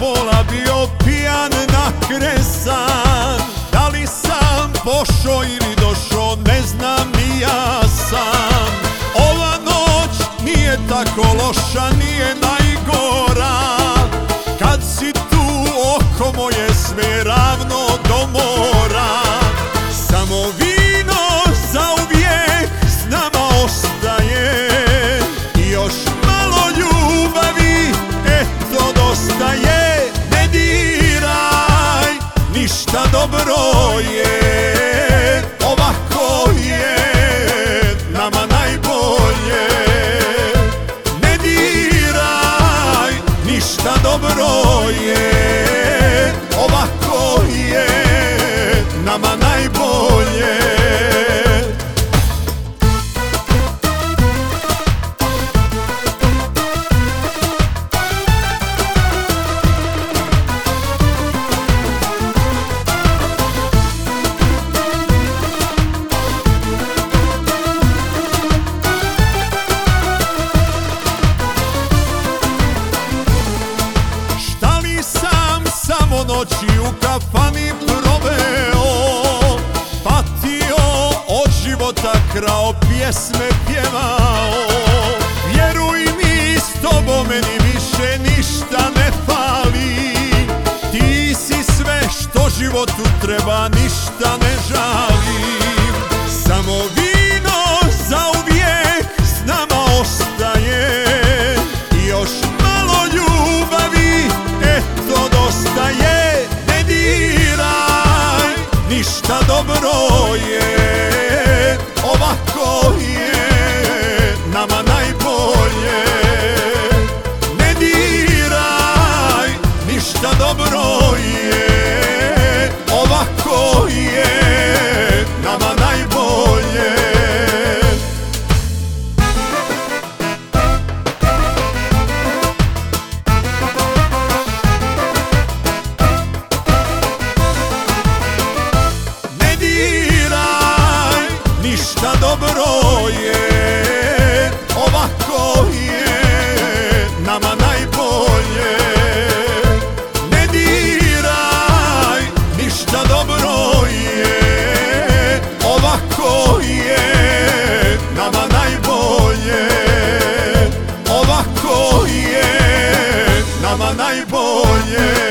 bola bio pijan nakresan Da li sam pošao ili došao ne znam ni ja sam. Ova noć nije tako loša nije ništa dobro je Ovako je nama najbolje noći u kafani proveo Patio od života krao pjesme pjevao. Vjeruj mi s tobom meni više ništa ne fali. Ti si sve što životu treba ništa ne žalim dobro je Ovako je nama je, ovako je nama najbolje. Ne diraj, ništa dobro je, ovako je nama najbolje. Ovako je nama najbolje.